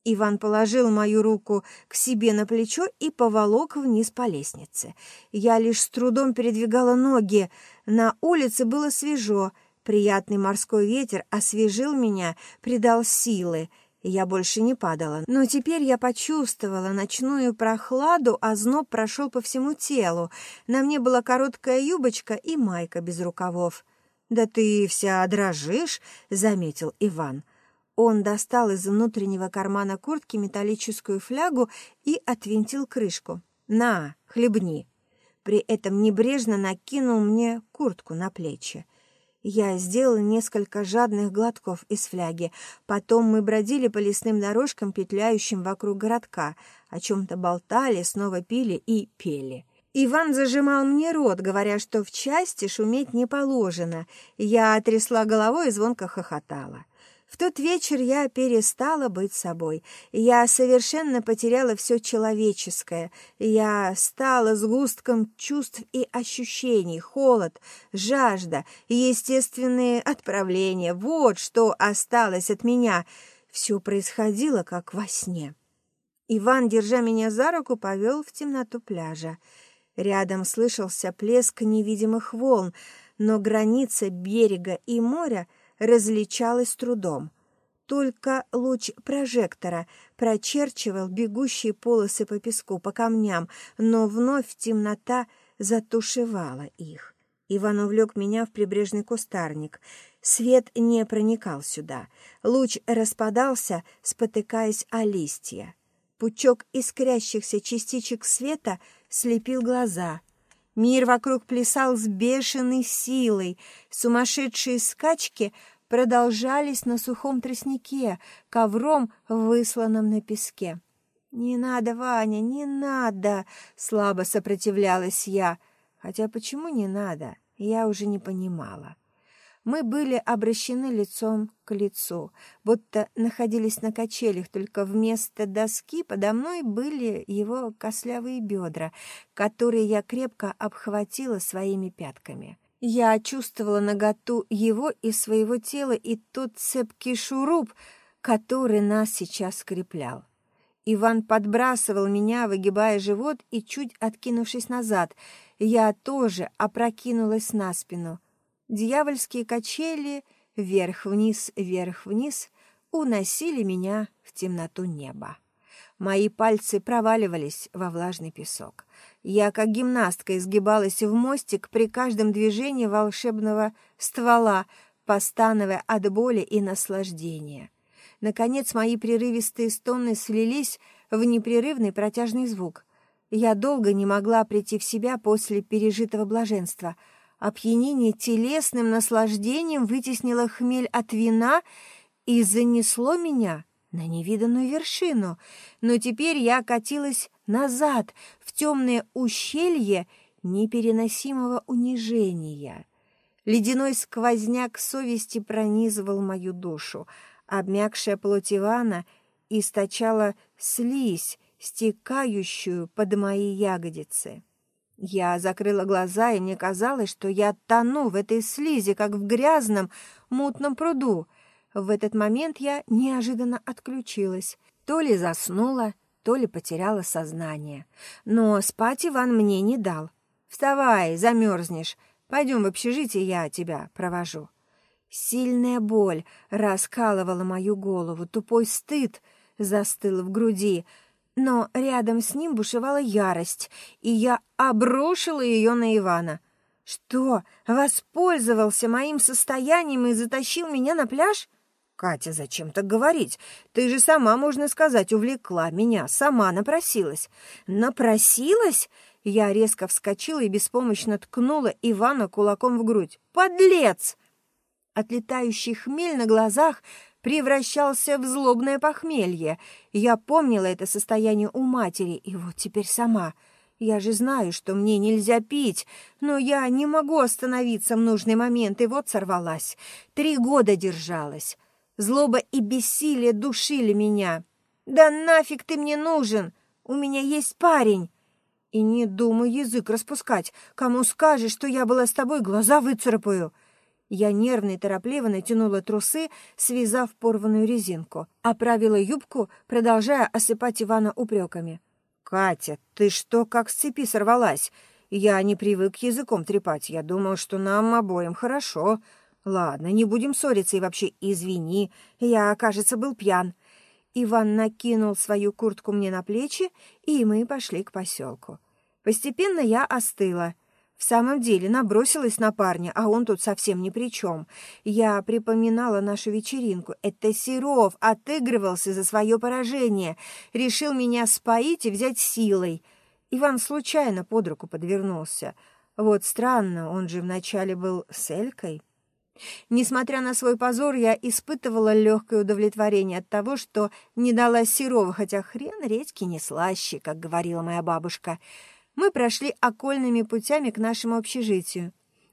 Иван положил мою руку к себе на плечо и поволок вниз по лестнице. Я лишь с трудом передвигала ноги. На улице было свежо. Приятный морской ветер освежил меня, придал силы. Я больше не падала. Но теперь я почувствовала ночную прохладу, а зноб прошел по всему телу. На мне была короткая юбочка и майка без рукавов. «Да ты вся дрожишь», — заметил Иван. Он достал из внутреннего кармана куртки металлическую флягу и отвинтил крышку. «На, хлебни!» При этом небрежно накинул мне куртку на плечи. Я сделал несколько жадных глотков из фляги. Потом мы бродили по лесным дорожкам, петляющим вокруг городка, о чем-то болтали, снова пили и пели. Иван зажимал мне рот, говоря, что в части шуметь не положено. Я трясла головой и звонко хохотала. В тот вечер я перестала быть собой. Я совершенно потеряла все человеческое. Я стала сгустком чувств и ощущений, холод, жажда, естественные отправления. Вот что осталось от меня. Все происходило, как во сне. Иван, держа меня за руку, повел в темноту пляжа. Рядом слышался плеск невидимых волн, но граница берега и моря — различалось трудом. Только луч прожектора прочерчивал бегущие полосы по песку, по камням, но вновь темнота затушевала их. Иван увлек меня в прибрежный кустарник. Свет не проникал сюда. Луч распадался, спотыкаясь о листья. Пучок искрящихся частичек света слепил глаза. Мир вокруг плясал с бешеной силой. Сумасшедшие скачки продолжались на сухом тростнике, ковром, высланном на песке. «Не надо, Ваня, не надо!» — слабо сопротивлялась я. Хотя почему не надо, я уже не понимала. Мы были обращены лицом к лицу, будто находились на качелях, только вместо доски подо мной были его кослявые бедра, которые я крепко обхватила своими пятками. Я чувствовала наготу его и своего тела и тот цепкий шуруп, который нас сейчас скреплял. Иван подбрасывал меня, выгибая живот и чуть откинувшись назад. Я тоже опрокинулась на спину. Дьявольские качели вверх-вниз, вверх-вниз уносили меня в темноту неба. Мои пальцы проваливались во влажный песок. Я, как гимнастка, изгибалась в мостик при каждом движении волшебного ствола, постановая от боли и наслаждения. Наконец, мои прерывистые стоны слились в непрерывный протяжный звук. Я долго не могла прийти в себя после пережитого блаженства. Опьянение телесным наслаждением вытеснило хмель от вина и занесло меня на невиданную вершину, но теперь я катилась назад, в темное ущелье непереносимого унижения. Ледяной сквозняк совести пронизывал мою душу. Обмякшая плоть Ивана источала слизь, стекающую под мои ягодицы. Я закрыла глаза, и мне казалось, что я тону в этой слизи, как в грязном, мутном пруду — в этот момент я неожиданно отключилась. То ли заснула, то ли потеряла сознание. Но спать Иван мне не дал. «Вставай, замерзнешь. Пойдем в общежитие, я тебя провожу». Сильная боль раскалывала мою голову, тупой стыд застыл в груди, но рядом с ним бушевала ярость, и я обрушила ее на Ивана. «Что, воспользовался моим состоянием и затащил меня на пляж?» «Катя, зачем так говорить? Ты же сама, можно сказать, увлекла меня, сама напросилась». «Напросилась?» Я резко вскочила и беспомощно ткнула Ивана кулаком в грудь. «Подлец!» Отлетающий хмель на глазах превращался в злобное похмелье. Я помнила это состояние у матери, и вот теперь сама. Я же знаю, что мне нельзя пить, но я не могу остановиться в нужный момент, и вот сорвалась. Три года держалась. Злоба и бессилие душили меня. «Да нафиг ты мне нужен! У меня есть парень!» «И не думай язык распускать. Кому скажешь, что я была с тобой, глаза выцарапаю!» Я нервно и торопливо натянула трусы, связав порванную резинку. Оправила юбку, продолжая осыпать Ивана упреками. «Катя, ты что, как с цепи сорвалась? Я не привык языком трепать. Я думал, что нам обоим хорошо. Ладно, не будем ссориться и вообще извини. Я, кажется, был пьян. Иван накинул свою куртку мне на плечи, и мы пошли к поселку. Постепенно я остыла. В самом деле набросилась на парня, а он тут совсем ни при чем. Я припоминала нашу вечеринку. Это Серов отыгрывался за свое поражение. Решил меня споить и взять силой. Иван случайно под руку подвернулся. Вот странно, он же вначале был с Элькой. Несмотря на свой позор, я испытывала легкое удовлетворение от того, что не дала Серова, хотя хрен редьки не слаще, как говорила моя бабушка. Мы прошли окольными путями к нашему общежитию.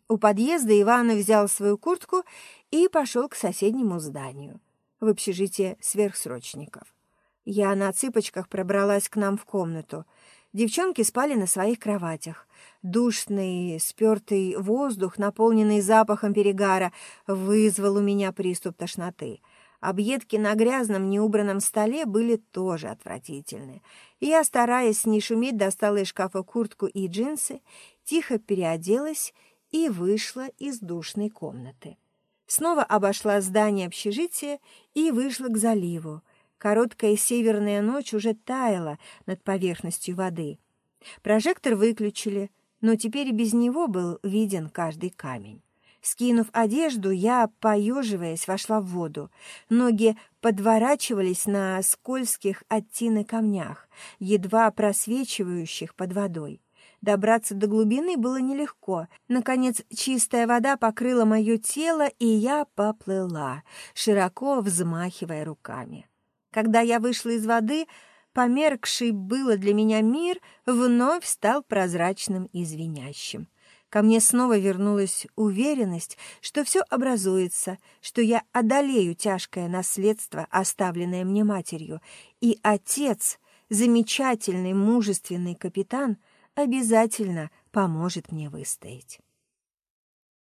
У подъезда Иван взял свою куртку и пошел к соседнему зданию, в общежитие сверхсрочников. Я на цыпочках пробралась к нам в комнату. Девчонки спали на своих кроватях. Душный, спертый воздух, наполненный запахом перегара, вызвал у меня приступ тошноты. Объедки на грязном, неубранном столе были тоже отвратительны. Я, стараясь не шуметь, достала из шкафа куртку и джинсы, тихо переоделась и вышла из душной комнаты. Снова обошла здание общежития и вышла к заливу. Короткая северная ночь уже таяла над поверхностью воды. Прожектор выключили, но теперь без него был виден каждый камень. Скинув одежду, я, поеживаясь, вошла в воду. Ноги подворачивались на скользких от камнях, едва просвечивающих под водой. Добраться до глубины было нелегко. Наконец, чистая вода покрыла мое тело, и я поплыла, широко взмахивая руками. Когда я вышла из воды, померкший было для меня мир вновь стал прозрачным и звенящим. Ко мне снова вернулась уверенность, что все образуется, что я одолею тяжкое наследство, оставленное мне матерью, и отец, замечательный, мужественный капитан, обязательно поможет мне выстоять.